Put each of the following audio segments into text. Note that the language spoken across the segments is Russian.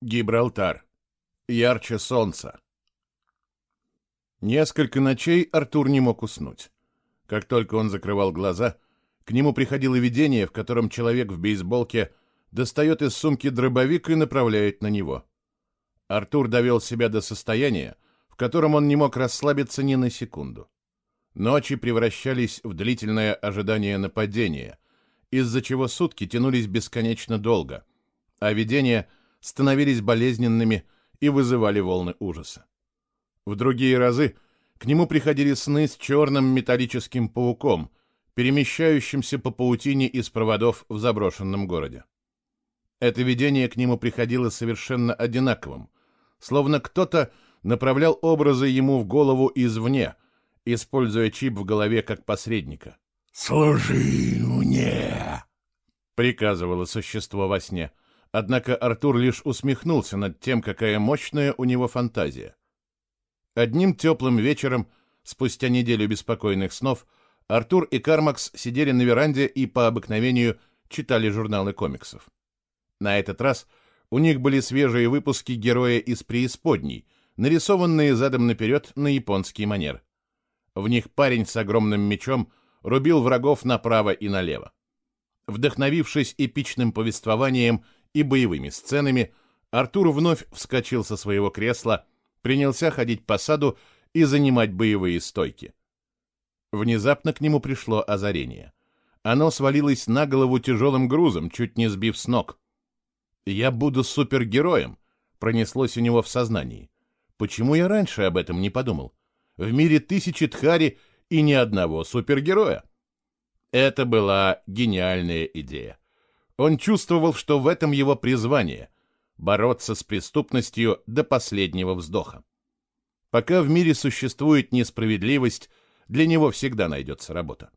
Гибралтар. Ярче солнца. Несколько ночей Артур не мог уснуть. Как только он закрывал глаза, к нему приходило видение, в котором человек в бейсболке достает из сумки дробовик и направляет на него. Артур довел себя до состояния, в котором он не мог расслабиться ни на секунду. Ночи превращались в длительное ожидание нападения, из-за чего сутки тянулись бесконечно долго, а видения — становились болезненными и вызывали волны ужаса. В другие разы к нему приходили сны с черным металлическим пауком, перемещающимся по паутине из проводов в заброшенном городе. Это видение к нему приходило совершенно одинаковым, словно кто-то направлял образы ему в голову извне, используя чип в голове как посредника. «Служи мне!» — приказывало существо во сне — Однако Артур лишь усмехнулся над тем, какая мощная у него фантазия. Одним теплым вечером, спустя неделю беспокойных снов, Артур и Кармакс сидели на веранде и по обыкновению читали журналы комиксов. На этот раз у них были свежие выпуски «Героя из преисподней», нарисованные задом наперед на японский манер. В них парень с огромным мечом рубил врагов направо и налево. Вдохновившись эпичным повествованием и боевыми сценами, Артур вновь вскочил со своего кресла, принялся ходить по саду и занимать боевые стойки. Внезапно к нему пришло озарение. Оно свалилось на голову тяжелым грузом, чуть не сбив с ног. «Я буду супергероем», — пронеслось у него в сознании. «Почему я раньше об этом не подумал? В мире тысячи тхари и ни одного супергероя». Это была гениальная идея. Он чувствовал, что в этом его призвание — бороться с преступностью до последнего вздоха. Пока в мире существует несправедливость, для него всегда найдется работа.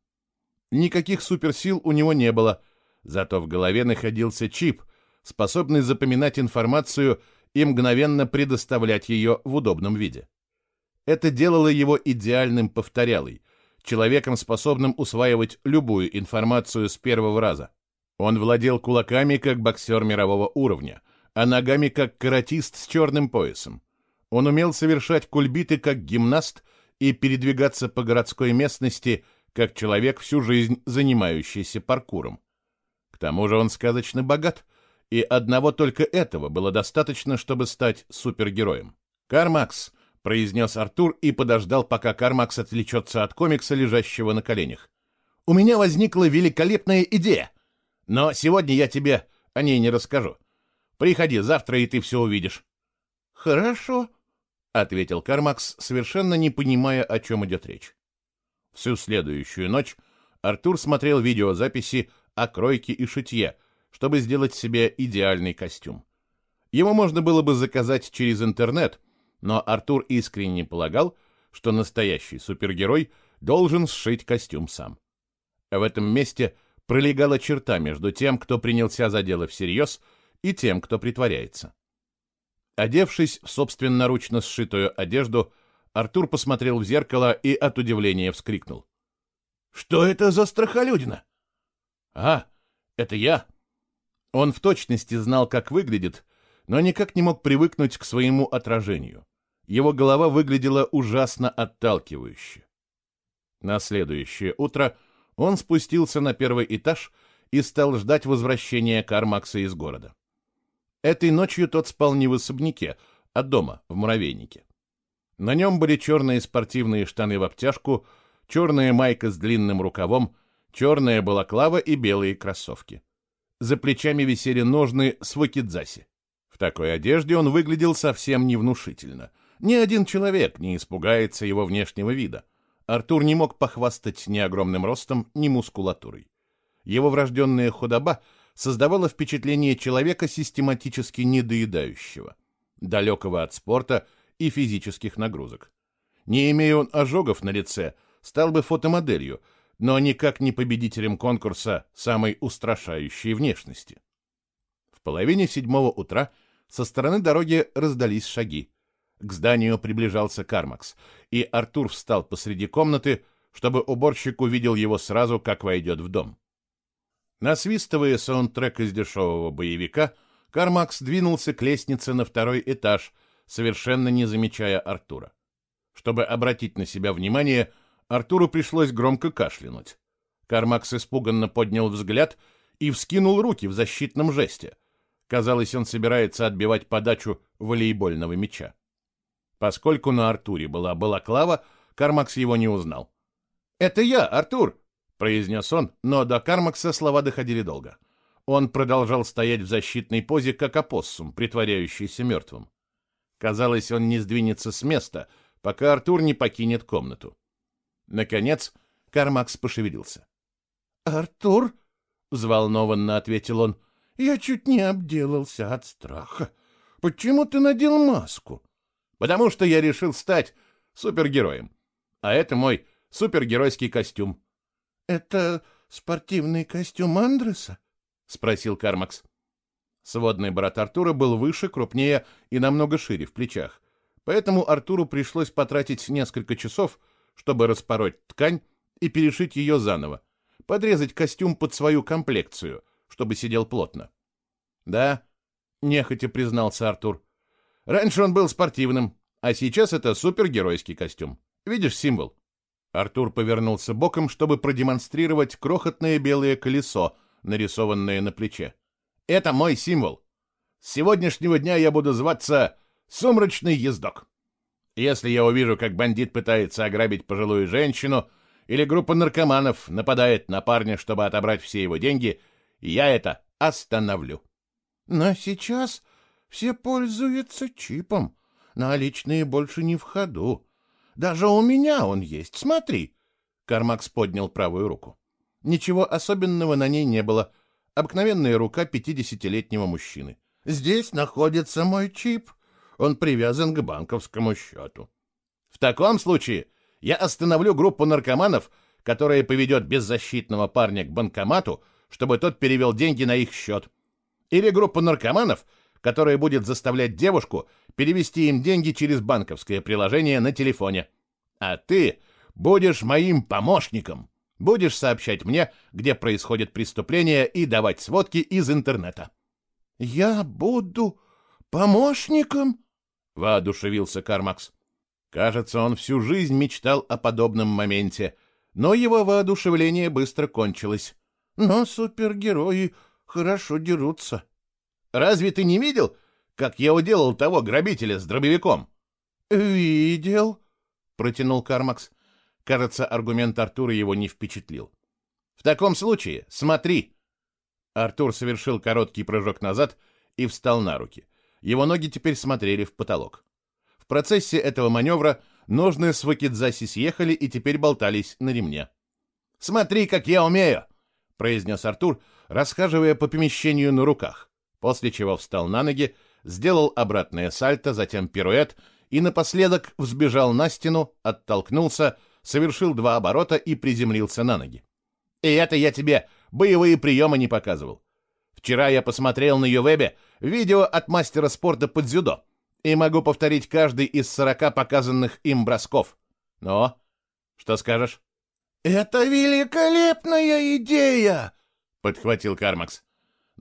Никаких суперсил у него не было, зато в голове находился чип, способный запоминать информацию и мгновенно предоставлять ее в удобном виде. Это делало его идеальным повторялой, человеком, способным усваивать любую информацию с первого раза. Он владел кулаками, как боксер мирового уровня, а ногами, как каратист с черным поясом. Он умел совершать кульбиты, как гимнаст, и передвигаться по городской местности, как человек, всю жизнь занимающийся паркуром. К тому же он сказочно богат, и одного только этого было достаточно, чтобы стать супергероем. «Кармакс», — произнес Артур и подождал, пока Кармакс отвлечется от комикса, лежащего на коленях. «У меня возникла великолепная идея!» Но сегодня я тебе о ней не расскажу. Приходи завтра, и ты все увидишь. — Хорошо, — ответил Кармакс, совершенно не понимая, о чем идет речь. Всю следующую ночь Артур смотрел видеозаписи о кройке и шитье, чтобы сделать себе идеальный костюм. Его можно было бы заказать через интернет, но Артур искренне полагал, что настоящий супергерой должен сшить костюм сам. В этом месте – пролегала черта между тем, кто принялся за дело всерьез, и тем, кто притворяется. Одевшись в собственноручно сшитую одежду, Артур посмотрел в зеркало и от удивления вскрикнул. «Что это за страхолюдина?» «А, это я!» Он в точности знал, как выглядит, но никак не мог привыкнуть к своему отражению. Его голова выглядела ужасно отталкивающе. На следующее утро – он спустился на первый этаж и стал ждать возвращения Кармакса из города. Этой ночью тот спал не в особняке, а дома, в муравейнике. На нем были черные спортивные штаны в обтяжку, черная майка с длинным рукавом, черная балаклава и белые кроссовки. За плечами висели ножны с вакидзаси. В такой одежде он выглядел совсем невнушительно. Ни один человек не испугается его внешнего вида. Артур не мог похвастать ни огромным ростом, ни мускулатурой. Его врожденная худоба создавала впечатление человека систематически недоедающего, далекого от спорта и физических нагрузок. Не имея он ожогов на лице, стал бы фотомоделью, но никак не победителем конкурса самой устрашающей внешности. В половине седьмого утра со стороны дороги раздались шаги. К зданию приближался Кармакс, и Артур встал посреди комнаты, чтобы уборщик увидел его сразу, как войдет в дом. Насвистывая саундтрек из дешевого боевика, Кармакс двинулся к лестнице на второй этаж, совершенно не замечая Артура. Чтобы обратить на себя внимание, Артуру пришлось громко кашлянуть. Кармакс испуганно поднял взгляд и вскинул руки в защитном жесте. Казалось, он собирается отбивать подачу волейбольного мяча. Поскольку на Артуре была балаклава, Кармакс его не узнал. «Это я, Артур!» — произнес он, но до Кармакса слова доходили долго. Он продолжал стоять в защитной позе, как опоссум, притворяющийся мертвым. Казалось, он не сдвинется с места, пока Артур не покинет комнату. Наконец, Кармакс пошевелился. «Артур?» — взволнованно ответил он. «Я чуть не обделался от страха. Почему ты надел маску?» «Потому что я решил стать супергероем. А это мой супергеройский костюм». «Это спортивный костюм Андреса?» — спросил Кармакс. Сводный брат Артура был выше, крупнее и намного шире в плечах. Поэтому Артуру пришлось потратить несколько часов, чтобы распороть ткань и перешить ее заново, подрезать костюм под свою комплекцию, чтобы сидел плотно. «Да», — нехотя признался Артур. «Раньше он был спортивным, а сейчас это супергеройский костюм. Видишь символ?» Артур повернулся боком, чтобы продемонстрировать крохотное белое колесо, нарисованное на плече. «Это мой символ. С сегодняшнего дня я буду зваться Сумрачный ездок. Если я увижу, как бандит пытается ограбить пожилую женщину или группа наркоманов нападает на парня, чтобы отобрать все его деньги, я это остановлю. Но сейчас все пользуются чипом. Наличные больше не в ходу. Даже у меня он есть, смотри. Кармакс поднял правую руку. Ничего особенного на ней не было. Обыкновенная рука пятидесятилетнего мужчины. Здесь находится мой чип. Он привязан к банковскому счету. В таком случае я остановлю группу наркоманов, которая поведет беззащитного парня к банкомату, чтобы тот перевел деньги на их счет. Или группу наркоманов, которая будет заставлять девушку перевести им деньги через банковское приложение на телефоне. А ты будешь моим помощником. Будешь сообщать мне, где происходит преступление, и давать сводки из интернета. «Я буду помощником?» — воодушевился Кармакс. Кажется, он всю жизнь мечтал о подобном моменте, но его воодушевление быстро кончилось. «Но супергерои хорошо дерутся». «Разве ты не видел, как я уделал того грабителя с дробовиком?» «Видел», — протянул Кармакс. Кажется, аргумент Артура его не впечатлил. «В таком случае смотри!» Артур совершил короткий прыжок назад и встал на руки. Его ноги теперь смотрели в потолок. В процессе этого маневра ножны с вакидзаси съехали и теперь болтались на ремне. «Смотри, как я умею!» — произнес Артур, расхаживая по помещению на руках, после чего встал на ноги, сделал обратное сальто, затем пируэт и напоследок взбежал на стену, оттолкнулся, совершил два оборота и приземлился на ноги. «И это я тебе боевые приемы не показывал. Вчера я посмотрел на Ювебе видео от мастера спорта под дзюдо и могу повторить каждый из сорока показанных им бросков. Но, что скажешь? «Это великолепная идея!» — подхватил Кармакс.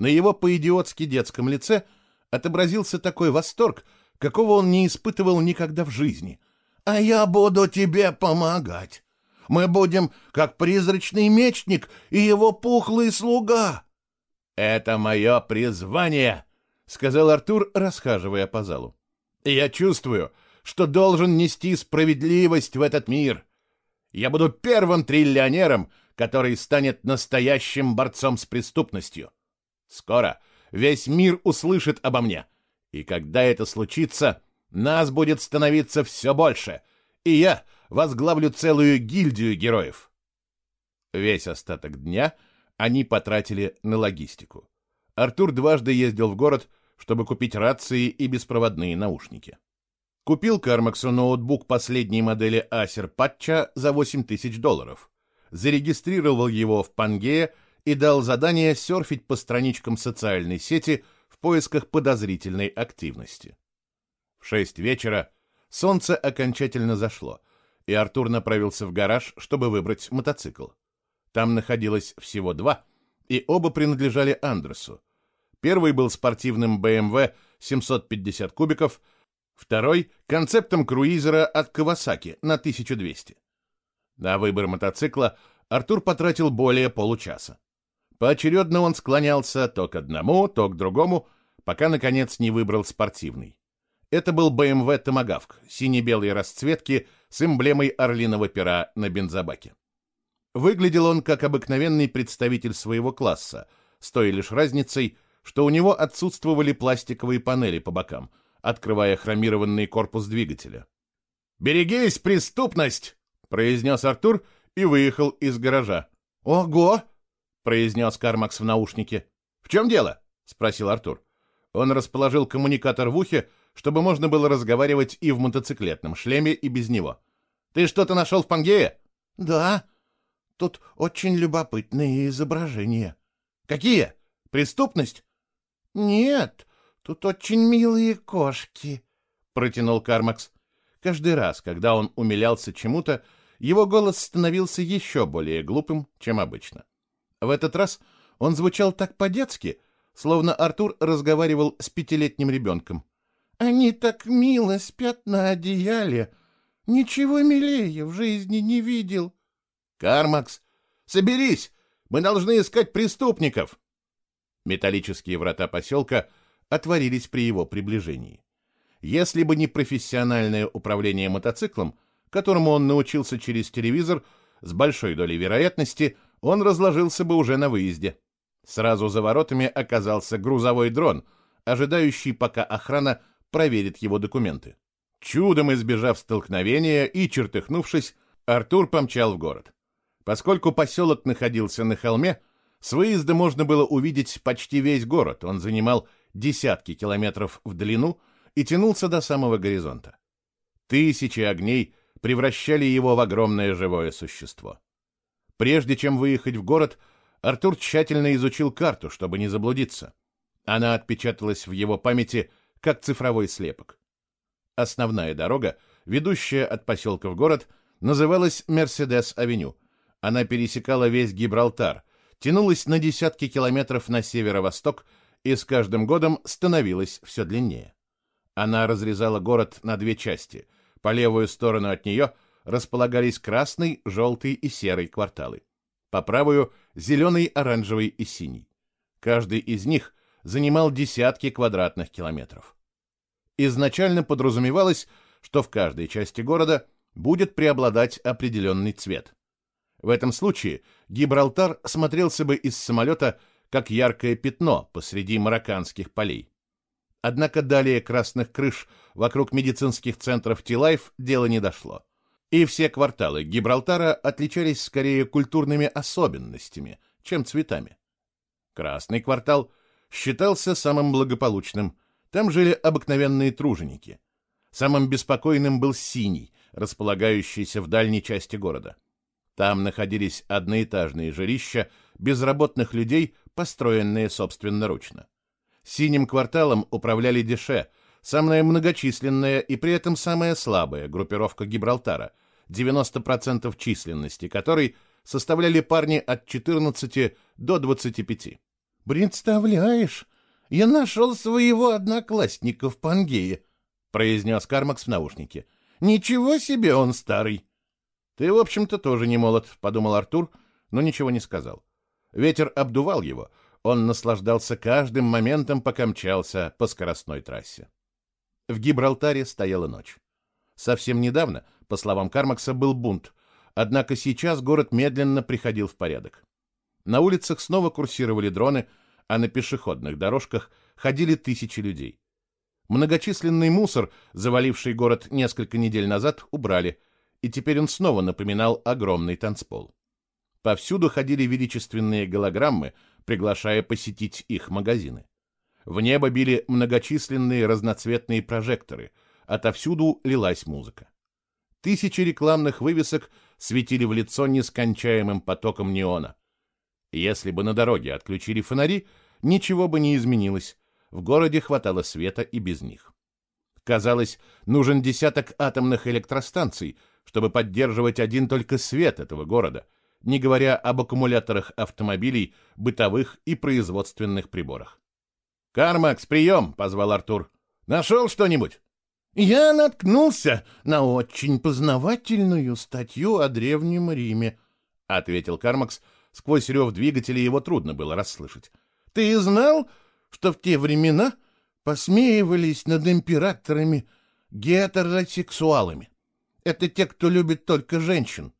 На его по-идиотски детском лице отобразился такой восторг, какого он не испытывал никогда в жизни. «А я буду тебе помогать. Мы будем как призрачный мечник и его пухлый слуга». «Это мое призвание», — сказал Артур, расхаживая по залу. «Я чувствую, что должен нести справедливость в этот мир. Я буду первым триллионером, который станет настоящим борцом с преступностью. Скоро весь мир услышит обо мне, и когда это случится, нас будет становиться все больше, и я возглавлю целую гильдию героев». Весь остаток дня — они потратили на логистику. Артур дважды ездил в город, чтобы купить рации и беспроводные наушники. Купил Кармаксу ноутбук последней модели Acer Patcha за 8 тысяч долларов. Зарегистрировал его в Пангее и дал задание серфить по страничкам социальной сети в поисках подозрительной активности. В шесть вечера солнце окончательно зашло, и Артур направился в гараж, чтобы выбрать мотоцикл. Там находилось всего два, и оба принадлежали Андресу. Первый был спортивным BMW 750 кубиков, второй — концептом круизера от Kawasaki на 1200. На выбор мотоцикла Артур потратил более получаса. Поочередно он склонялся то к одному, то к другому, пока, наконец, не выбрал спортивный. Это был BMW Томагавк сине-белой расцветки с эмблемой орлиного пера на бензобаке. Выглядел он как обыкновенный представитель своего класса, с той лишь разницей, что у него отсутствовали пластиковые панели по бокам, открывая хромированный корпус двигателя. «Берегись, преступность!» — произнес Артур и выехал из гаража. «Ого!» — произнес Кармакс в наушнике. «В чем дело?» — спросил Артур. Он расположил коммуникатор в ухе, чтобы можно было разговаривать и в мотоциклетном шлеме, и без него. «Ты что-то нашел в Пангее?» «Да. Тут очень любопытные изображения». «Какие? Преступность?» «Нет, тут очень милые кошки», — протянул Кармакс. Каждый раз, когда он умилялся чему-то, его голос становился еще более глупым, чем обычно. В этот раз он звучал так по-детски, словно Артур разговаривал с пятилетним ребенком. Они так мило спят на одеяле. Ничего милее в жизни не видел. Кармакс, соберись! Мы должны искать преступников. Металлические врата поселка отворились при его приближении. Если бы не профессиональное управление мотоциклом, которому он научился через телевизор, с большой долей вероятности он разложился бы уже на выезде. Сразу за воротами оказался грузовой дрон, ожидающий, пока охрана проверит его документы. Чудом избежав столкновения и чертыхнувшись, Артур помчал в город. Поскольку поселок находился на холме, с выезда можно было увидеть почти весь город. Он занимал десятки километров в длину и тянулся до самого горизонта. Тысячи огней превращали его в огромное живое существо. Прежде чем выехать в город, Артур тщательно изучил карту, чтобы не заблудиться. Она отпечаталась в его памяти как цифровой слепок. Основная дорога, ведущая от поселка в город, называлась Мерседес-авеню. Она пересекала весь Гибралтар, тянулась на десятки километров на северо-восток и с каждым годом становилась все длиннее. Она разрезала город на две части. По левую сторону от нее располагались красный, желтый и серый кварталы. По правую — зеленый, оранжевый и синий. Каждый из них занимал десятки квадратных километров. Изначально подразумевалось, что в каждой части города будет преобладать определенный цвет. В этом случае Гибралтар смотрелся бы из самолета как яркое пятно посреди марокканских полей. Однако далее красных крыш вокруг медицинских центров Тилайф дело не дошло. И все кварталы Гибралтара отличались скорее культурными особенностями, чем цветами. Красный квартал считался самым благополучным. Там жили обыкновенные труженики. Самым беспокойным был синий, располагающийся в дальней части города. Там находились одноэтажные жилища безработных людей, построенные собственноручно. Синим кварталом управляли Деше, самая многочисленная и при этом самая слабая группировка Гибралтара, 90% численности которой составляли парни от 14 до 25. «Представляешь, я нашел своего одноклассника в Пангее», — произнес Кармакс в наушнике. «Ничего себе он старый!» «Ты, в общем-то, тоже не молод», — подумал Артур, но ничего не сказал. Ветер обдувал его, он наслаждался каждым моментом, пока мчался по скоростной трассе. В Гибралтаре стояла ночь. Совсем недавно, по словам Кармакса, был бунт, однако сейчас город медленно приходил в порядок. На улицах снова курсировали дроны, а на пешеходных дорожках ходили тысячи людей. Многочисленный мусор, заваливший город несколько недель назад, убрали, и теперь он снова напоминал огромный танцпол. Повсюду ходили величественные голограммы, приглашая посетить их магазины. В небо били многочисленные разноцветные прожекторы, отовсюду лилась музыка. Тысячи рекламных вывесок светили в лицо нескончаемым потоком неона. Если бы на дороге отключили фонари, ничего бы не изменилось. В городе хватало света и без них. Казалось, нужен десяток атомных электростанций, чтобы поддерживать один только свет этого города, не говоря об аккумуляторах автомобилей, бытовых и производственных приборах. «Кармакс, прием!» — позвал Артур. «Нашел что-нибудь?» «Я наткнулся на очень познавательную статью о Древнем Риме», — ответил Кармакс. Сквозь рев двигателя его трудно было расслышать. «Ты знал, что в те времена посмеивались над императорами гетеросексуалами? Это те, кто любит только женщин».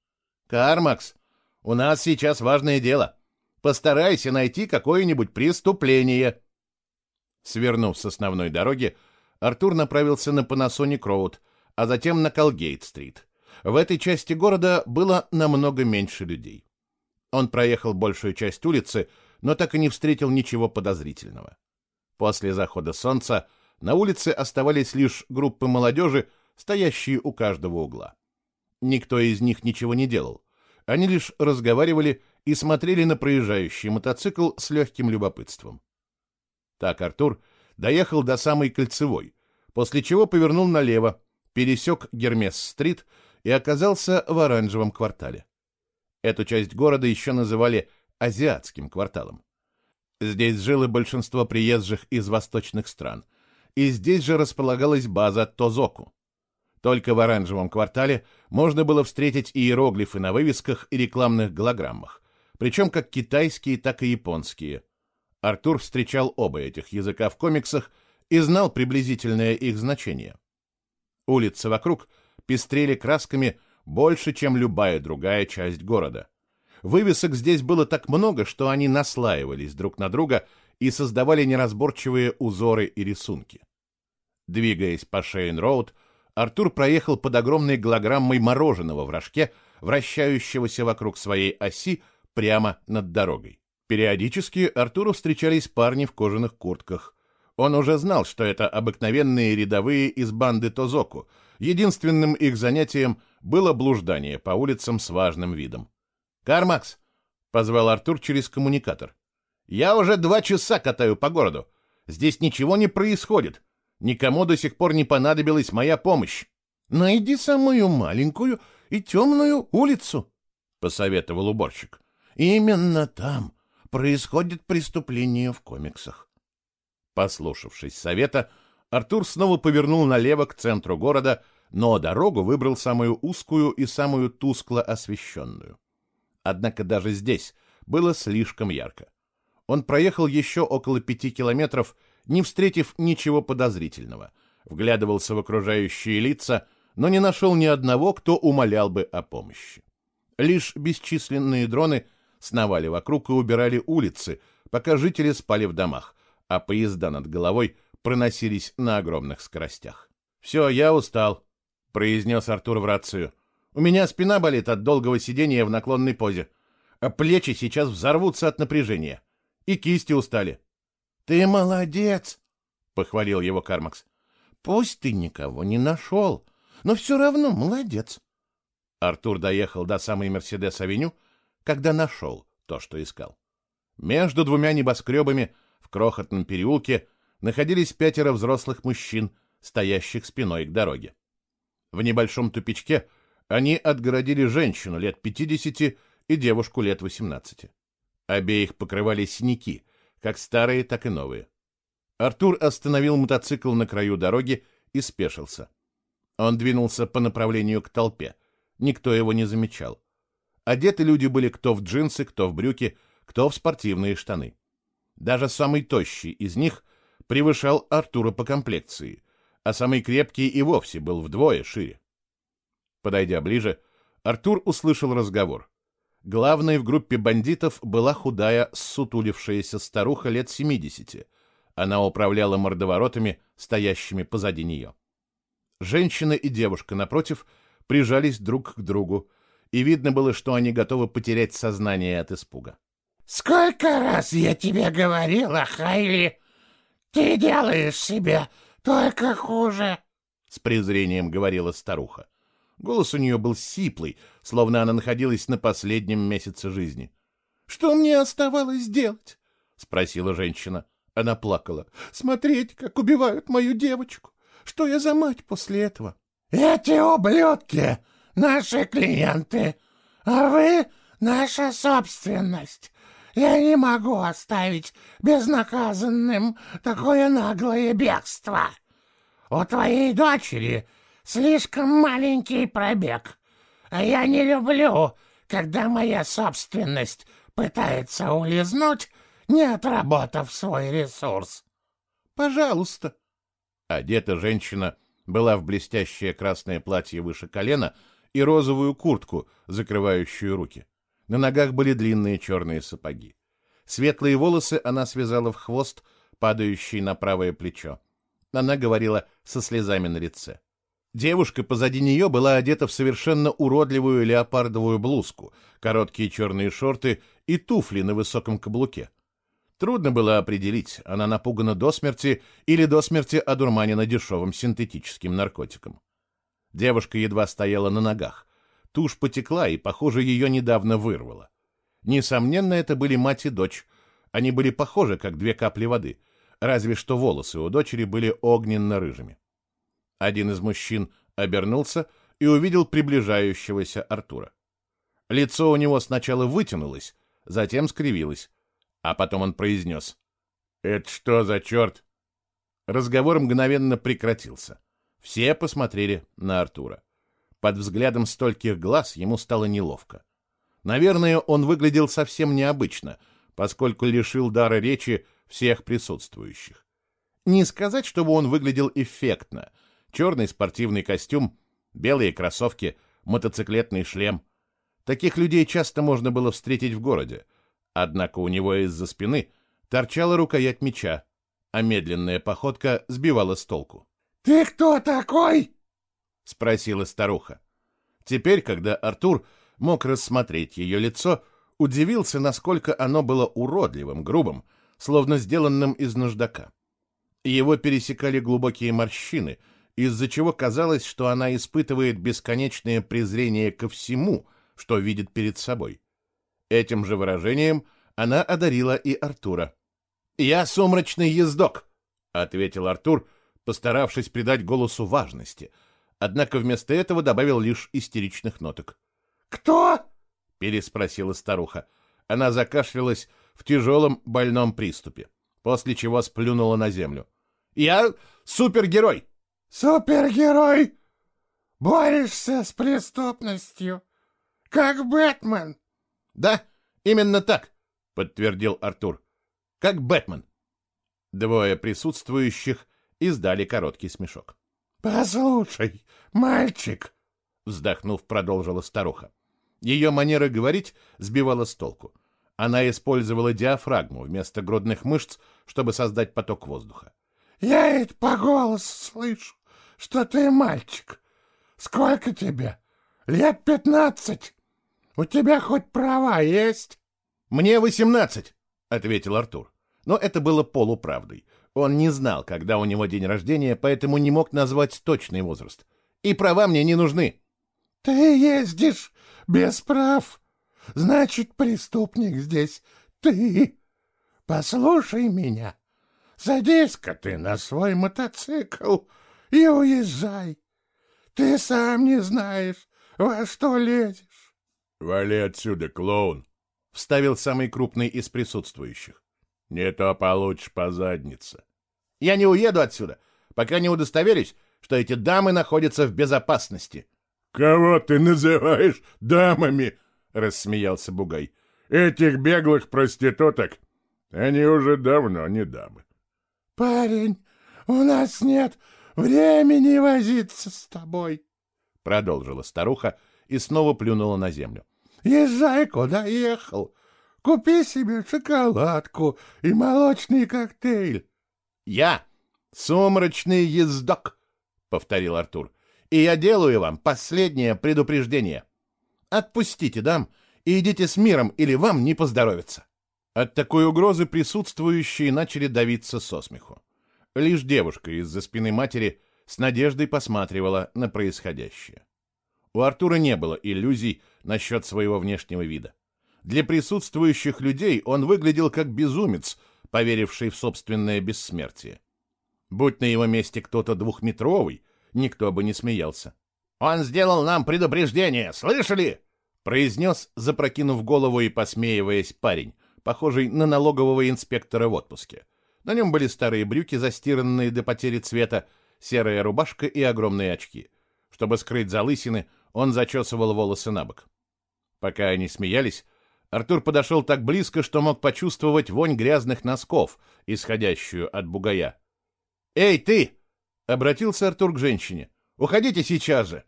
«Кармакс, у нас сейчас важное дело. Постарайся найти какое-нибудь преступление». Свернув с основной дороги, Артур направился на Panasonic Road, а затем на Колгейт-стрит. В этой части города было намного меньше людей. Он проехал большую часть улицы, но так и не встретил ничего подозрительного. После захода солнца на улице оставались лишь группы молодежи, стоящие у каждого угла. Никто из них ничего не делал. Они лишь разговаривали и смотрели на проезжающий мотоцикл с легким любопытством. Так Артур доехал до самой Кольцевой, после чего повернул налево, пересек Гермес-стрит и оказался в оранжевом квартале. Эту часть города еще называли азиатским кварталом. Здесь жило большинство приезжих из восточных стран, и здесь же располагалась база Тозоку. Только в оранжевом квартале можно было встретить иероглифы на вывесках и рекламных голограммах, причем как китайские, так и японские. Артур встречал оба этих языка в комиксах и знал приблизительное их значение. Улицы вокруг пестрели красками больше, чем любая другая часть города. Вывесок здесь было так много, что они наслаивались друг на друга и создавали неразборчивые узоры и рисунки. Двигаясь по Шейн-Роуд, Артур проехал под огромной голограммой мороженого в рожке, вращающегося вокруг своей оси прямо над дорогой. Периодически Артуру встречались парни в кожаных куртках. Он уже знал, что это обыкновенные рядовые из банды Тозоку. Единственным их занятием было блуждание по улицам с важным видом. «Кармакс!» — позвал Артур через коммуникатор. «Я уже два часа катаю по городу. Здесь ничего не происходит. Никому до сих пор не понадобилась моя помощь». «Найди самую маленькую и темную улицу», — посоветовал уборщик. «Именно там происходит преступление в комиксах. Послушавшись совета, Артур снова повернул налево к центру города, но дорогу выбрал самую узкую и самую тускло освещенную. Однако даже здесь было слишком ярко. Он проехал еще около пяти километров, не встретив ничего подозрительного, вглядывался в окружающие лица, но не нашел ни одного, кто умолял бы о помощи. Лишь бесчисленные дроны сновали вокруг и убирали улицы, пока жители спали в домах, а поезда над головой проносились на огромных скоростях. «Все, я устал», — произнес Артур в рацию. «У меня спина болит от долгого сидения в наклонной позе, а плечи сейчас взорвутся от напряжения. И кисти устали». «Ты молодец», — похвалил его Кармакс. «Пусть ты никого не нашел, но все равно молодец». Артур доехал до самой Мерседес-авеню, когда нашел то, что искал. Между двумя небоскребами в крохотном переулке находились пятеро взрослых мужчин, стоящих спиной к дороге. В небольшом тупичке они отгородили женщину лет 50 и девушку лет 18. Обеих покрывали синяки, как старые, так и новые. Артур остановил мотоцикл на краю дороги и спешился. Он двинулся по направлению к толпе. Никто его не замечал. Одеты люди были кто в джинсы, кто в брюки, кто в спортивные штаны. Даже самый тощий из них превышал Артура по комплекции, а самый крепкий и вовсе был вдвое шире. Подойдя ближе, Артур услышал разговор. Главной в группе бандитов была худая, сутулившаяся старуха лет 70. Она управляла мордоворотами, стоящими позади нее. Женщина и девушка, напротив, прижались друг к другу, и видно было, что они готовы потерять сознание от испуга. Сколько раз я тебе говорила, Хайли, ты делаешь себе только хуже, с презрением говорила старуха. Голос у нее был сиплый, словно она находилась на последнем месяце жизни. Что мне оставалось делать? спросила женщина. Она плакала. Смотреть, как убивают мою девочку. Что я за мать после этого? Эти ублюдки наши клиенты, а вы наша собственность. Я не могу оставить безнаказанным такое наглое бегство. У твоей дочери слишком маленький пробег, а я не люблю, когда моя собственность пытается улизнуть, не отработав свой ресурс. Пожалуйста. Одета женщина была в блестящее красное платье выше колена и розовую куртку, закрывающую руки. На ногах были длинные черные сапоги. Светлые волосы она связала в хвост, падающий на правое плечо. Она говорила со слезами на лице. Девушка позади нее была одета в совершенно уродливую леопардовую блузку, короткие черные шорты и туфли на высоком каблуке. Трудно было определить, она напугана до смерти или до смерти одурманена дешевым синтетическим наркотиком. Девушка едва стояла на ногах. Тушь потекла, и, похоже, ее недавно вырвало. Несомненно, это были мать и дочь. Они были похожи, как две капли воды, разве что волосы у дочери были огненно-рыжими. Один из мужчин обернулся и увидел приближающегося Артура. Лицо у него сначала вытянулось, затем скривилось, а потом он произнес. «Это что за черт?» Разговор мгновенно прекратился. Все посмотрели на Артура. Под взглядом стольких глаз ему стало неловко. Наверное, он выглядел совсем необычно, поскольку лишил дара речи всех присутствующих. Не сказать, чтобы он выглядел эффектно. Черный спортивный костюм, белые кроссовки, мотоциклетный шлем. Таких людей часто можно было встретить в городе. Однако у него из-за спины торчала рукоять меча, а медленная походка сбивала с толку. «Ты кто такой?» — спросила старуха. Теперь, когда Артур мог рассмотреть ее лицо, удивился, насколько оно было уродливым, грубым, словно сделанным из наждака. Его пересекали глубокие морщины, из-за чего казалось, что она испытывает бесконечное презрение ко всему, что видит перед собой. Этим же выражением она одарила и Артура. «Я сумрачный ездок», — ответил Артур, постаравшись придать голосу важности — однако вместо этого добавил лишь истеричных ноток. «Кто?» — переспросила старуха. Она закашлялась в тяжелом больном приступе, после чего сплюнула на землю. «Я супергерой!» «Супергерой? Борешься с преступностью, как Бэтмен?» «Да, именно так», — подтвердил Артур. «Как Бэтмен». Двое присутствующих издали короткий смешок. «Послушай, мальчик!» — вздохнув, продолжила старуха. Ее манера говорить сбивала с толку. Она использовала диафрагму вместо грудных мышц, чтобы создать поток воздуха. «Я ведь по голосу слышу, что ты мальчик. Сколько тебе? Лет пятнадцать? У тебя хоть права есть?» «Мне восемнадцать», — ответил Артур. Но это было полуправдой. Он не знал, когда у него день рождения, поэтому не мог назвать точный возраст. И права мне не нужны. Ты ездишь без прав. Значит, преступник здесь ты. Послушай меня. Садись-ка ты на свой мотоцикл и уезжай. Ты сам не знаешь, во что лезешь. — Вали отсюда, клоун! — вставил самый крупный из присутствующих. Не то получишь по заднице. Я не уеду отсюда, пока не удостоверюсь, что эти дамы находятся в безопасности. — Кого ты называешь дамами? — рассмеялся Бугай. — Этих беглых проституток? Они уже давно не дамы. — Парень, у нас нет времени возиться с тобой, — продолжила старуха и снова плюнула на землю. — Езжай, куда ехал. Купи себе шоколадку и молочный коктейль. — Я сумрачный ездок, — повторил Артур, — и я делаю вам последнее предупреждение. Отпустите дам и идите с миром, или вам не поздоровится. От такой угрозы присутствующие начали давиться со смеху. Лишь девушка из-за спины матери с надеждой посматривала на происходящее. У Артура не было иллюзий насчет своего внешнего вида. Для присутствующих людей он выглядел как безумец, поверивший в собственное бессмертие. Будь на его месте кто-то двухметровый, никто бы не смеялся. «Он сделал нам предупреждение, слышали?» произнес, запрокинув голову и посмеиваясь парень, похожий на налогового инспектора в отпуске. На нем были старые брюки, застиранные до потери цвета, серая рубашка и огромные очки. Чтобы скрыть залысины, он зачесывал волосы на бок. Пока они смеялись, Артур подошел так близко, что мог почувствовать вонь грязных носков, исходящую от бугая. «Эй, ты!» — обратился Артур к женщине. «Уходите сейчас же!»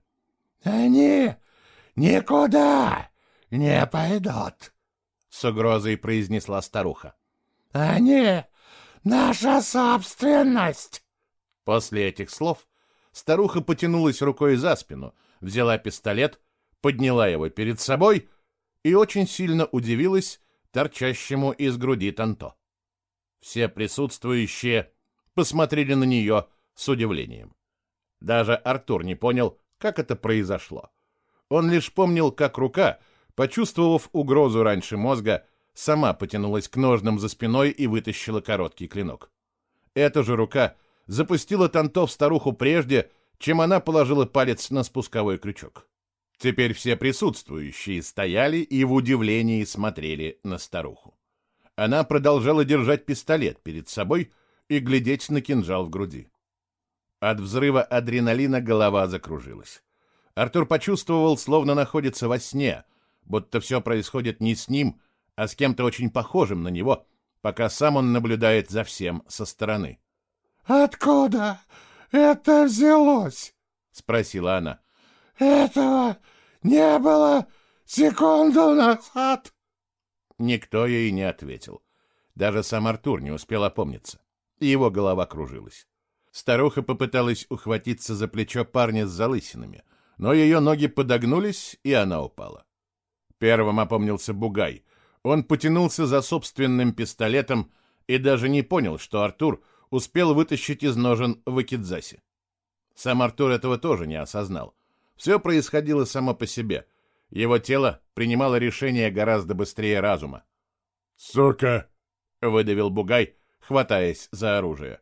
«Они никуда не пойдут!» — с угрозой произнесла старуха. «Они наша собственность!» После этих слов старуха потянулась рукой за спину, взяла пистолет, подняла его перед собой и очень сильно удивилась торчащему из груди Танто. Все присутствующие посмотрели на нее с удивлением. Даже Артур не понял, как это произошло. Он лишь помнил, как рука, почувствовав угрозу раньше мозга, сама потянулась к ножным за спиной и вытащила короткий клинок. Эта же рука запустила Танто в старуху прежде, чем она положила палец на спусковой крючок. Теперь все присутствующие стояли и в удивлении смотрели на старуху. Она продолжала держать пистолет перед собой и глядеть на кинжал в груди. От взрыва адреналина голова закружилась. Артур почувствовал, словно находится во сне, будто все происходит не с ним, а с кем-то очень похожим на него, пока сам он наблюдает за всем со стороны. «Откуда это взялось?» — спросила она. «Этого не было секунду назад!» Никто ей не ответил. Даже сам Артур не успел опомниться. Его голова кружилась. Старуха попыталась ухватиться за плечо парня с залысинами, но ее ноги подогнулись, и она упала. Первым опомнился Бугай. Он потянулся за собственным пистолетом и даже не понял, что Артур успел вытащить из ножен вакидзаси. Сам Артур этого тоже не осознал. Все происходило само по себе. Его тело принимало решения гораздо быстрее разума. «Сука!» — выдавил Бугай, хватаясь за оружие.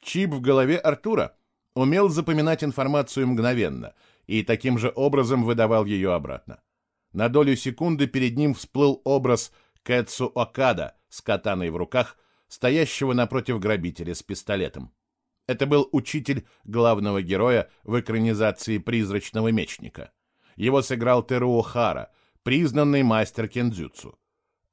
Чип в голове Артура умел запоминать информацию мгновенно и таким же образом выдавал ее обратно. На долю секунды перед ним всплыл образ Кэтсу Окада с катаной в руках, стоящего напротив грабителя с пистолетом. Это был учитель главного героя в экранизации «Призрачного мечника». Его сыграл Теруо Хара, признанный мастер кендзюцу.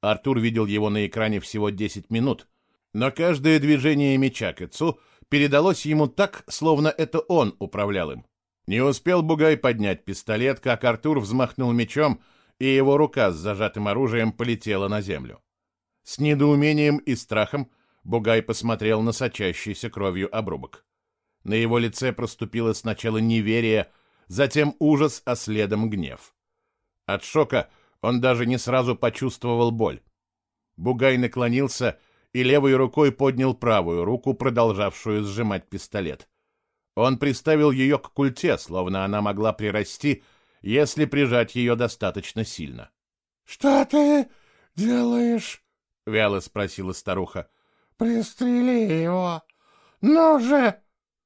Артур видел его на экране всего 10 минут, но каждое движение меча Кэцу передалось ему так, словно это он управлял им. Не успел Бугай поднять пистолет, как Артур взмахнул мечом, и его рука с зажатым оружием полетела на землю. С недоумением и страхом Бугай посмотрел на сочащийся кровью обрубок. На его лице проступило сначала неверие, затем ужас, а следом гнев. От шока он даже не сразу почувствовал боль. Бугай наклонился и левой рукой поднял правую руку, продолжавшую сжимать пистолет. Он приставил ее к культе, словно она могла прирасти, если прижать ее достаточно сильно. — Что ты делаешь? — вяло спросила старуха. Пристрели его! Ну же!»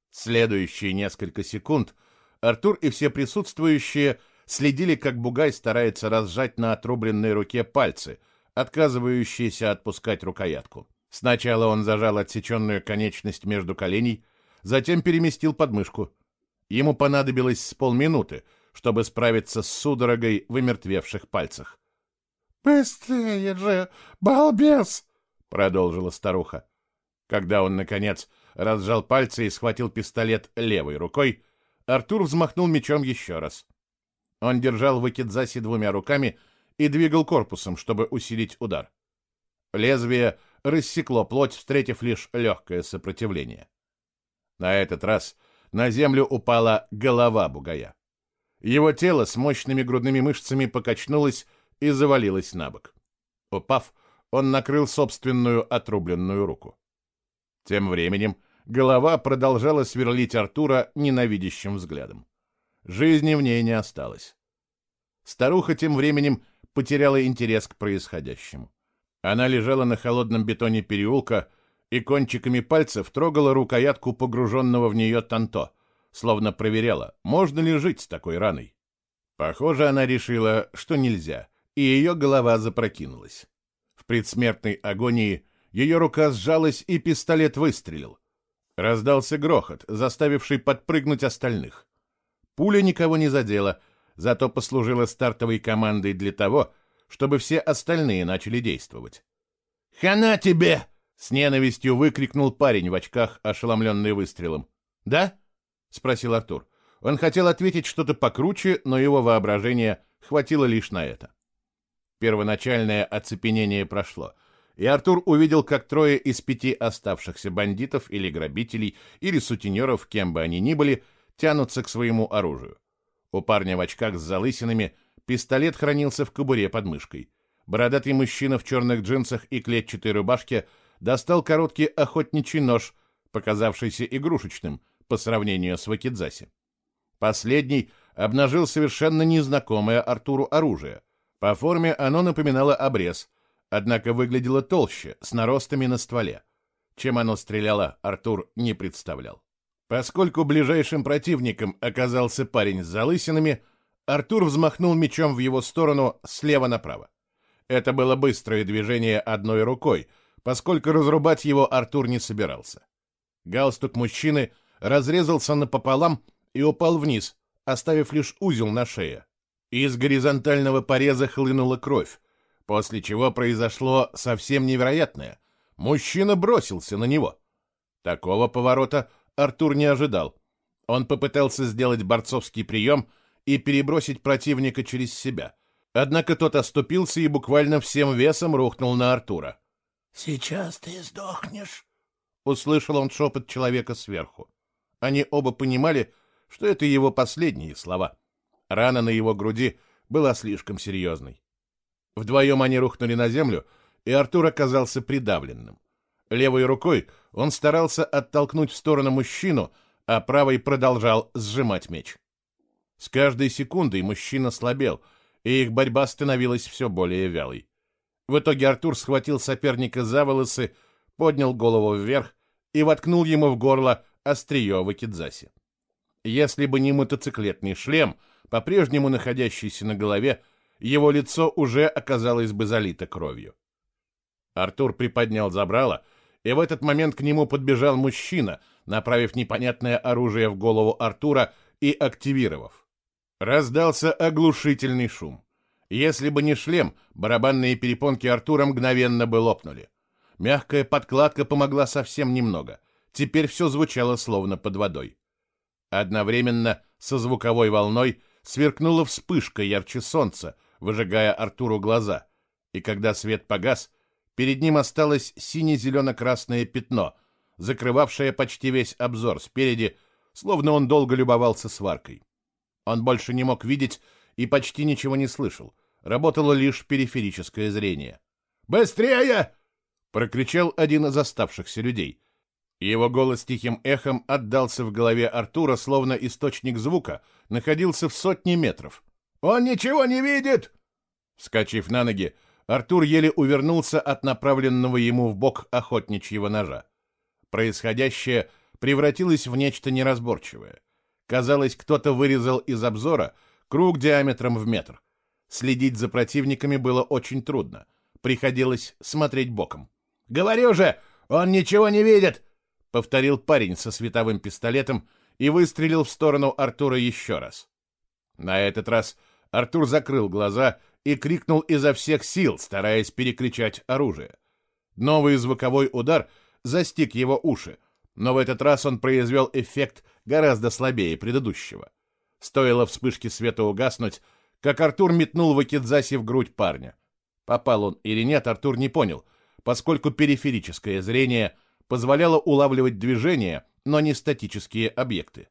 Следующие несколько секунд Артур и все присутствующие следили, как Бугай старается разжать на отрубленной руке пальцы, отказывающиеся отпускать рукоятку. Сначала он зажал отсеченную конечность между коленей, затем переместил подмышку. Ему понадобилось с полминуты, чтобы справиться с судорогой в омертвевших пальцах. «Быстрее же, балбес!» Продолжила старуха. Когда он, наконец, разжал пальцы и схватил пистолет левой рукой, Артур взмахнул мечом еще раз. Он держал выкидзаси двумя руками и двигал корпусом, чтобы усилить удар. Лезвие рассекло плоть, встретив лишь легкое сопротивление. На этот раз на землю упала голова бугая. Его тело с мощными грудными мышцами покачнулось и завалилось на бок. Упав, он накрыл собственную отрубленную руку. Тем временем голова продолжала сверлить Артура ненавидящим взглядом. Жизни в ней не осталось. Старуха тем временем потеряла интерес к происходящему. Она лежала на холодном бетоне переулка и кончиками пальцев трогала рукоятку погруженного в нее танто, словно проверяла, можно ли жить с такой раной. Похоже, она решила, что нельзя, и ее голова запрокинулась. В предсмертной агонии ее рука сжалась, и пистолет выстрелил. Раздался грохот, заставивший подпрыгнуть остальных. Пуля никого не задела, зато послужила стартовой командой для того, чтобы все остальные начали действовать. «Хана тебе!» — с ненавистью выкрикнул парень в очках, ошеломленный выстрелом. «Да?» — спросил Артур. Он хотел ответить что-то покруче, но его воображение хватило лишь на это. Первоначальное оцепенение прошло, и Артур увидел, как трое из пяти оставшихся бандитов или грабителей, или сутенеров, кем бы они ни были, тянутся к своему оружию. У парня в очках с залысинами пистолет хранился в кобуре под мышкой. Бородатый мужчина в черных джинсах и клетчатой рубашке достал короткий охотничий нож, показавшийся игрушечным по сравнению с вакидзаси. Последний обнажил совершенно незнакомое Артуру оружие. По форме оно напоминало обрез, однако выглядело толще, с наростами на стволе. Чем оно стреляло, Артур не представлял. Поскольку ближайшим противником оказался парень с залысинами, Артур взмахнул мечом в его сторону слева направо. Это было быстрое движение одной рукой, поскольку разрубать его Артур не собирался. Галстук мужчины разрезался напополам и упал вниз, оставив лишь узел на шее. Из горизонтального пореза хлынула кровь, после чего произошло совсем невероятное. Мужчина бросился на него. Такого поворота Артур не ожидал. Он попытался сделать борцовский прием и перебросить противника через себя. Однако тот оступился и буквально всем весом рухнул на Артура. «Сейчас ты сдохнешь», — услышал он шепот человека сверху. Они оба понимали, что это его последние слова. Рана на его груди была слишком серьезной. Вдвоем они рухнули на землю, и Артур оказался придавленным. Левой рукой он старался оттолкнуть в сторону мужчину, а правой продолжал сжимать меч. С каждой секундой мужчина слабел, и их борьба становилась все более вялой. В итоге Артур схватил соперника за волосы, поднял голову вверх и воткнул ему в горло острие вакидзаси. Если бы не мотоциклетный шлем, по-прежнему находящийся на голове, его лицо уже оказалось бы залито кровью. Артур приподнял забрало и в этот момент к нему подбежал мужчина, направив непонятное оружие в голову Артура и активировав. Раздался оглушительный шум. Если бы не шлем, барабанные перепонки Артура мгновенно бы лопнули. Мягкая подкладка помогла совсем немного. Теперь все звучало словно под водой. Одновременно со звуковой волной сверкнула вспышка ярче солнца, выжигая Артуру глаза, и когда свет погас, Перед ним осталось сине-зелено-красное пятно, закрывавшее почти весь обзор спереди, словно он долго любовался сваркой. Он больше не мог видеть и почти ничего не слышал. Работало лишь периферическое зрение. «Быстрее!» — прокричал один из оставшихся людей. Его голос тихим эхом отдался в голове Артура, словно источник звука находился в сотне метров. «Он ничего не видит!» Вскочив на ноги, Артур еле увернулся от направленного ему в бок охотничьего ножа. Происходящее превратилось в нечто неразборчивое. Казалось, кто-то вырезал из обзора круг диаметром в метр. Следить за противниками было очень трудно. Приходилось смотреть боком. «Говорю же, он ничего не видит!» — повторил парень со световым пистолетом и выстрелил в сторону Артура еще раз. На этот раз Артур закрыл глаза и крикнул изо всех сил, стараясь перекричать оружие. Новый звуковой удар застиг его уши, но в этот раз он произвел эффект гораздо слабее предыдущего. Стоило вспышке света угаснуть, как Артур метнул Вакидзаси в грудь парня. Попал он или нет, Артур не понял, поскольку периферическое зрение позволяло улавливать движения, но не статические объекты.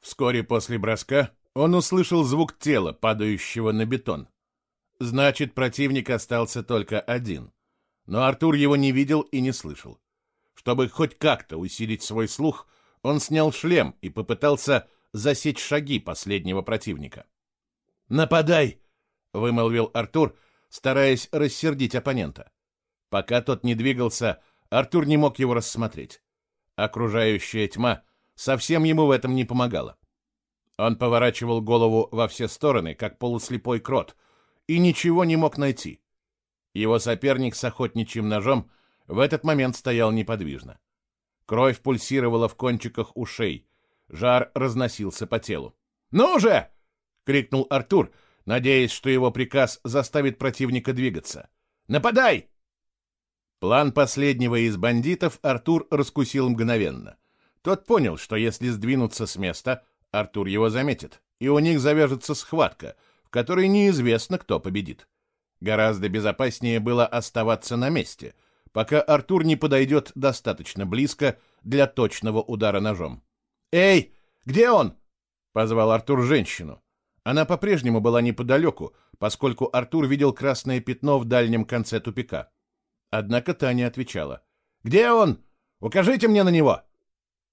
Вскоре после броска он услышал звук тела, падающего на бетон. Значит, противник остался только один. Но Артур его не видел и не слышал. Чтобы хоть как-то усилить свой слух, он снял шлем и попытался засечь шаги последнего противника. «Нападай!» — вымолвил Артур, стараясь рассердить оппонента. Пока тот не двигался, Артур не мог его рассмотреть. Окружающая тьма совсем ему в этом не помогала. Он поворачивал голову во все стороны, как полуслепой крот — и ничего не мог найти. Его соперник с охотничьим ножом в этот момент стоял неподвижно. Кровь пульсировала в кончиках ушей, жар разносился по телу. «Ну же!» — крикнул Артур, надеясь, что его приказ заставит противника двигаться. «Нападай!» План последнего из бандитов Артур раскусил мгновенно. Тот понял, что если сдвинуться с места, Артур его заметит, и у них завяжется схватка, в которой неизвестно, кто победит. Гораздо безопаснее было оставаться на месте, пока Артур не подойдет достаточно близко для точного удара ножом. «Эй, где он?» — позвал Артур женщину. Она по-прежнему была неподалеку, поскольку Артур видел красное пятно в дальнем конце тупика. Однако Таня отвечала. «Где он? Укажите мне на него!»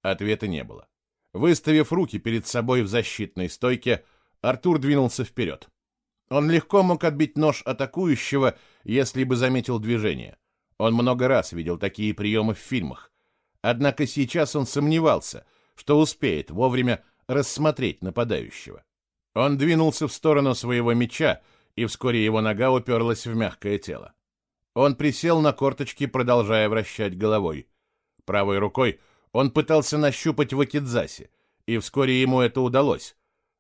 Ответа не было. Выставив руки перед собой в защитной стойке, Артур двинулся вперед. Он легко мог отбить нож атакующего, если бы заметил движение. Он много раз видел такие приемы в фильмах. Однако сейчас он сомневался, что успеет вовремя рассмотреть нападающего. Он двинулся в сторону своего меча, и вскоре его нога уперлась в мягкое тело. Он присел на корточки, продолжая вращать головой. Правой рукой он пытался нащупать вакидзаси, и вскоре ему это удалось.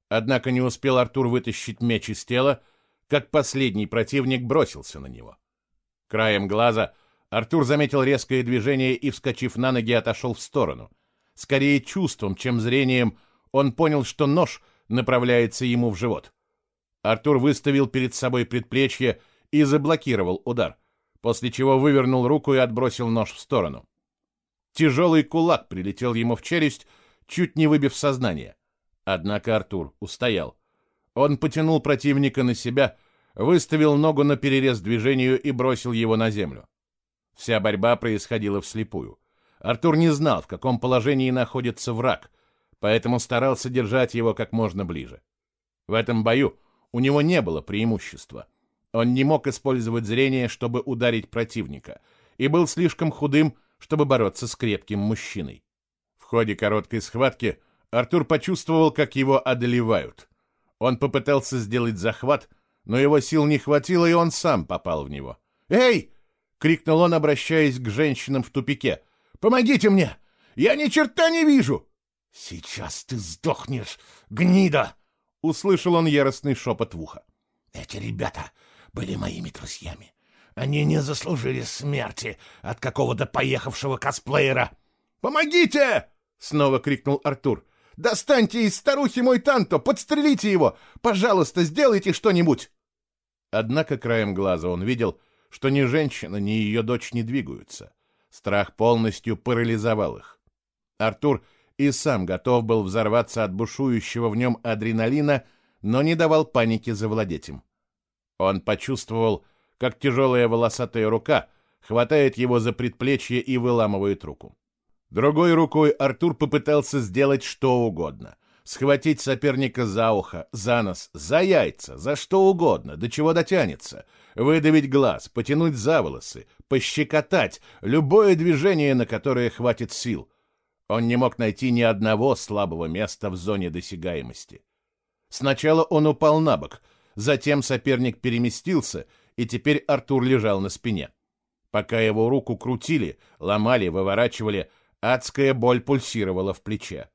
Однако не успел Артур вытащить меч из тела, как последний противник бросился на него. Краем глаза Артур заметил резкое движение и, вскочив на ноги, отошел в сторону. Скорее чувством, чем зрением, он понял, что нож направляется ему в живот. Артур выставил перед собой предплечье и заблокировал удар — после чего вывернул руку и отбросил нож в сторону. Тяжелый кулак прилетел ему в челюсть, чуть не выбив сознание. Однако Артур устоял. Он потянул противника на себя, выставил ногу на перерез движению и бросил его на землю. Вся борьба происходила вслепую. Артур не знал, в каком положении находится враг, поэтому старался держать его как можно ближе. В этом бою у него не было преимущества. Он не мог использовать зрение, чтобы ударить противника, и был слишком худым, чтобы бороться с крепким мужчиной. В ходе короткой схватки Артур почувствовал, как его одолевают. Он попытался сделать захват, но его сил не хватило, и он сам попал в него. «Эй!» — крикнул он, обращаясь к женщинам в тупике. «Помогите мне! Я ни черта не вижу!» «Сейчас ты сдохнешь, гнида!» — услышал он яростный шепот в ухо. «Эти ребята были моими друзьями. Они не заслужили смерти от какого-то поехавшего косплеера. «Помогите!» — снова крикнул Артур. «Достаньте из старухи мой танто! Подстрелите его! Пожалуйста, сделайте что-нибудь!» Однако краем глаза он видел, что ни женщина, ни ее дочь не двигаются. Страх полностью парализовал их. Артур и сам готов был взорваться от бушующего в нем адреналина, но не давал панике завладеть им. Он почувствовал, как тяжелая волосатая рука хватает его за предплечье и выламывает руку. Другой рукой Артур попытался сделать что угодно. Схватить соперника за ухо, за нос, за яйца, за что угодно, до чего дотянется. Выдавить глаз, потянуть за волосы, пощекотать, любое движение, на которое хватит сил. Он не мог найти ни одного слабого места в зоне досягаемости. Сначала он упал на бок — Затем соперник переместился, и теперь Артур лежал на спине. Пока его руку крутили, ломали, выворачивали, адская боль пульсировала в плече.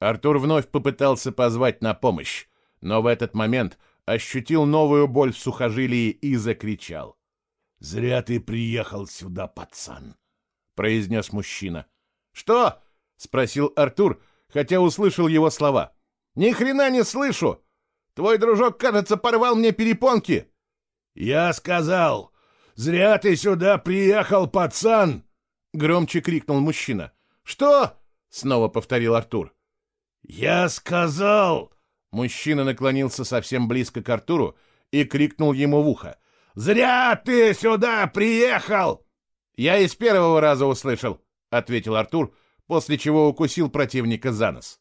Артур вновь попытался позвать на помощь, но в этот момент ощутил новую боль в сухожилии и закричал. «Зря ты приехал сюда, пацан», — произнес мужчина. «Что?» — спросил Артур, хотя услышал его слова. «Ни хрена не слышу! Твой дружок, кажется, порвал мне перепонки. Я сказал, зря ты сюда приехал, пацан! Громче крикнул мужчина. Что? Снова повторил Артур. Я сказал! Мужчина наклонился совсем близко к Артуру и крикнул ему в ухо. «Зря ты сюда приехал!» «Я из первого раза услышал», — ответил Артур, после чего укусил противника за нос.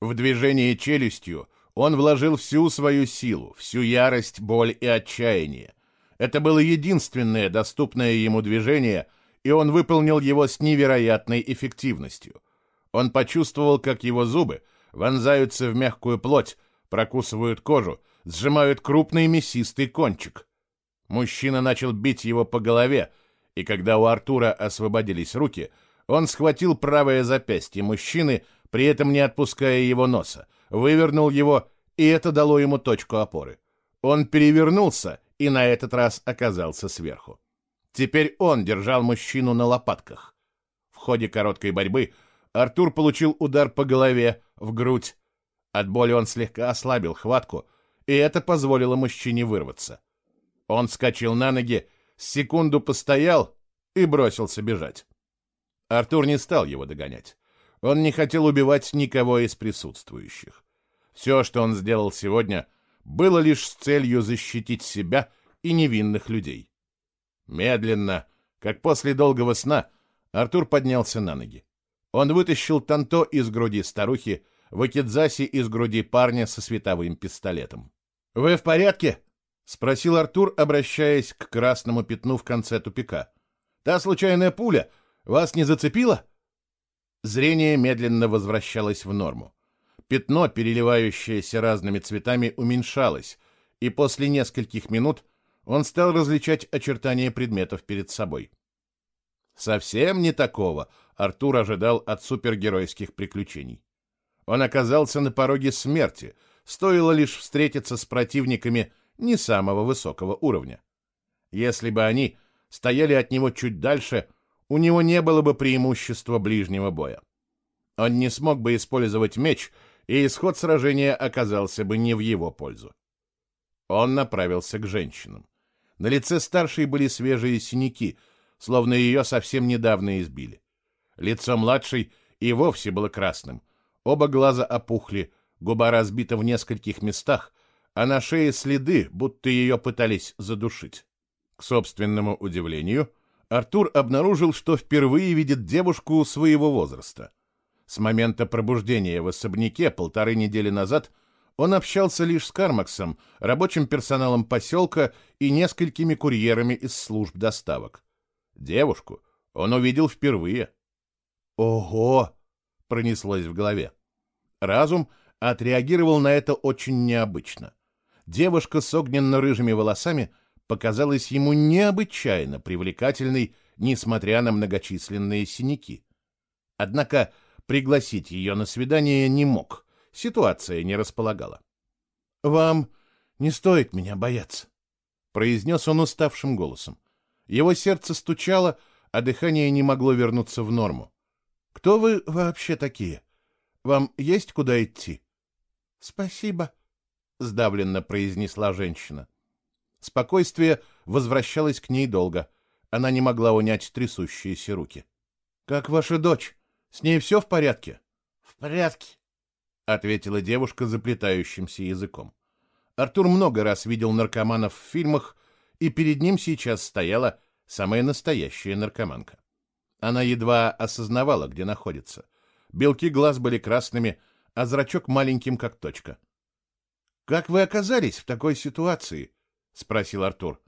В движении челюстью он вложил всю свою силу, всю ярость, боль и отчаяние. Это было единственное доступное ему движение, и он выполнил его с невероятной эффективностью. Он почувствовал, как его зубы вонзаются в мягкую плоть, прокусывают кожу, сжимают крупный мясистый кончик. Мужчина начал бить его по голове, и когда у Артура освободились руки, он схватил правое запястье мужчины, при этом не отпуская его носа, вывернул его, и это дало ему точку опоры. Он перевернулся и на этот раз оказался сверху. Теперь он держал мужчину на лопатках. В ходе короткой борьбы Артур получил удар по голове, в грудь. От боли он слегка ослабил хватку, и это позволило мужчине вырваться. Он вскочил на ноги, секунду постоял и бросился бежать. Артур не стал его догонять. Он не хотел убивать никого из присутствующих. Все, что он сделал сегодня, было лишь с целью защитить себя и невинных людей. Медленно, как после долгого сна, Артур поднялся на ноги. Он вытащил танто из груди старухи, вакидзаси из груди парня со световым пистолетом. «Вы в порядке?» — спросил Артур, обращаясь к красному пятну в конце тупика. «Та случайная пуля вас не зацепила?» Зрение медленно возвращалось в норму. Пятно, переливающееся разными цветами, уменьшалось, и после нескольких минут он стал различать очертания предметов перед собой. Совсем не такого Артур ожидал от супергеройских приключений. Он оказался на пороге смерти, стоило лишь встретиться с противниками не самого высокого уровня. Если бы они стояли от него чуть дальше, у него не было бы преимущества ближнего боя. Он не смог бы использовать меч, и исход сражения оказался бы не в его пользу. Он направился к женщинам. На лице старшей были свежие синяки, словно ее совсем недавно избили. Лицо младшей и вовсе было красным. Оба глаза опухли, губа разбита в нескольких местах, а на шее следы, будто ее пытались задушить. К собственному удивлению, Артур обнаружил, что впервые видит девушку своего возраста. С момента пробуждения в особняке полторы недели назад он общался лишь с Кармаксом, рабочим персоналом поселка и несколькими курьерами из служб доставок. Девушку он увидел впервые. «Ого!» — пронеслось в голове. Разум отреагировал на это очень необычно. Девушка с огненно-рыжими волосами показалась ему необычайно привлекательной, несмотря на многочисленные синяки. Однако пригласить ее на свидание не мог — Ситуация не располагала. «Вам не стоит меня бояться», — произнес он уставшим голосом. Его сердце стучало, а дыхание не могло вернуться в норму. «Кто вы вообще такие? Вам есть куда идти?» «Спасибо», — сдавленно произнесла женщина. Спокойствие возвращалось к ней долго. Она не могла унять трясущиеся руки. «Как ваша дочь? С ней все в порядке?» «В порядке», ответила девушка заплетающимся языком. Артур много раз видел наркоманов в фильмах, и перед ним сейчас стояла самая настоящая наркоманка. Она едва осознавала, где находится. Белки глаз были красными, а зрачок маленьким, как точка. «Как вы оказались в такой ситуации?» — спросил Артур.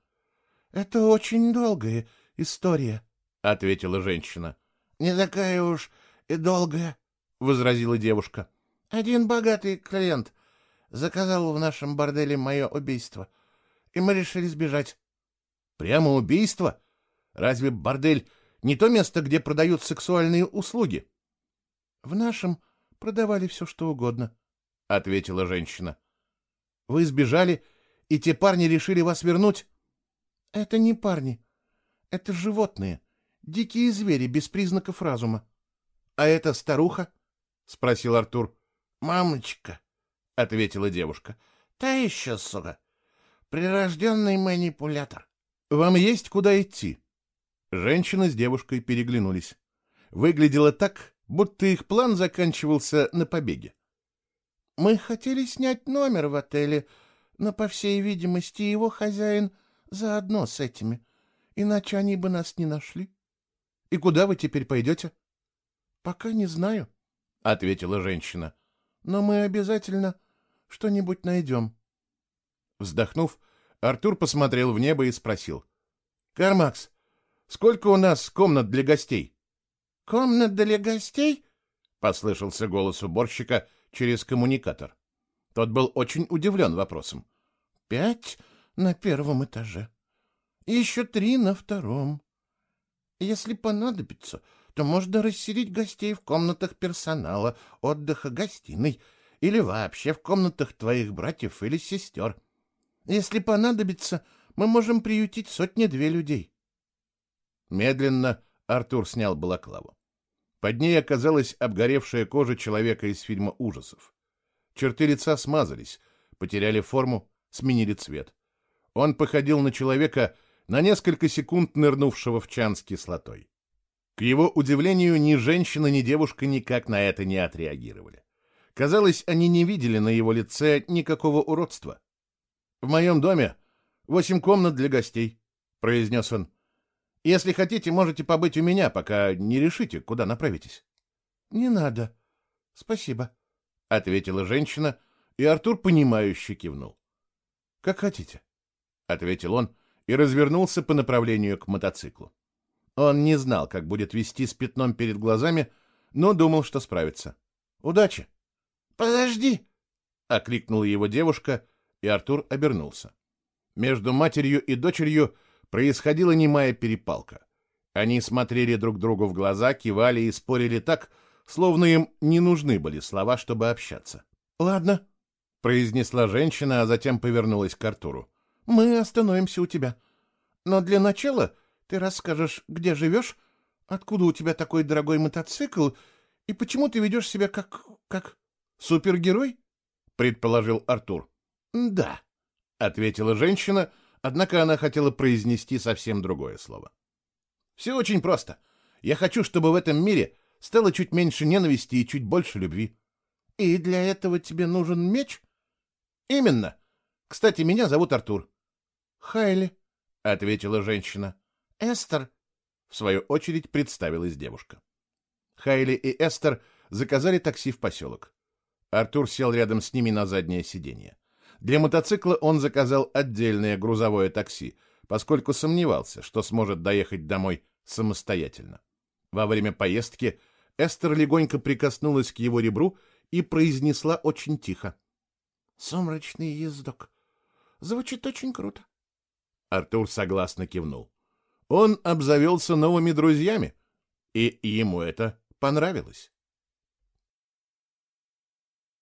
«Это очень долгая история», — ответила женщина. «Не такая уж и долгая», — возразила девушка. Один богатый клиент заказал в нашем борделе мое убийство, и мы решили сбежать. Прямо убийство? Разве бордель не то место, где продают сексуальные услуги? В нашем продавали все, что угодно, — ответила женщина. Вы сбежали, и те парни решили вас вернуть? Это не парни. Это животные, дикие звери без признаков разума. А эта старуха? — спросил Артур. «Мамочка», — ответила девушка, — «та еще, сука, прирожденный манипулятор». «Вам есть куда идти?» Женщина с девушкой переглянулись. Выглядело так, будто их план заканчивался на побеге. «Мы хотели снять номер в отеле, но, по всей видимости, его хозяин заодно с этими, иначе они бы нас не нашли». «И куда вы теперь пойдете?» «Пока не знаю», — ответила женщина но мы обязательно что-нибудь найдем. Вздохнув, Артур посмотрел в небо и спросил. — Кармакс, сколько у нас комнат для гостей? — Комнат для гостей? — послышался голос уборщика через коммуникатор. Тот был очень удивлен вопросом. — Пять на первом этаже. Еще три на втором. Если понадобится, то можно расселить гостей в комнатах персонала, отдыха, гостиной или вообще в комнатах твоих братьев или сестер. Если понадобится, мы можем приютить сотни-две людей. Медленно Артур снял балаклаву. Под ней оказалась обгоревшая кожа человека из фильма ужасов. Черты лица смазались, потеряли форму, сменили цвет. Он походил на человека, на несколько секунд нырнувшего в чан с кислотой. К его удивлению, ни женщина, ни девушка никак на это не отреагировали. Казалось, они не видели на его лице никакого уродства. «В моем доме восемь комнат для гостей», — произнес он. «Если хотите, можете побыть у меня, пока не решите, куда направитесь». «Не надо. Спасибо», — ответила женщина, и Артур, понимающе кивнул. «Как хотите», — ответил он и развернулся по направлению к мотоциклу. Он не знал, как будет вести с пятном перед глазами, но думал, что справится. «Удачи!» «Подожди!» — окликнула его девушка, и Артур обернулся. Между матерью и дочерью происходила немая перепалка. Они смотрели друг другу в глаза, кивали и спорили так, словно им не нужны были слова, чтобы общаться. «Ладно», — произнесла женщина, а затем повернулась к Артуру. «Мы остановимся у тебя. Но для начала ты расскажешь, где живешь, откуда у тебя такой дорогой мотоцикл и почему ты ведешь себя как... как... супергерой?» — предположил Артур. «Да», — ответила женщина, однако она хотела произнести совсем другое слово. «Все очень просто. Я хочу, чтобы в этом мире стало чуть меньше ненависти и чуть больше любви». «И для этого тебе нужен меч?» «Именно. Кстати, меня зовут Артур». «Хайли», — ответила женщина. Эстер, в свою очередь представилась девушка. Хайли и Эстер заказали такси в поселок. Артур сел рядом с ними на заднее сиденье. Для мотоцикла он заказал отдельное грузовое такси, поскольку сомневался, что сможет доехать домой самостоятельно. Во время поездки Эстер легонько прикоснулась к его ребру и произнесла очень тихо. «Сумрачный ездок. Звучит очень круто». Артур согласно кивнул. Он обзавелся новыми друзьями, и ему это понравилось.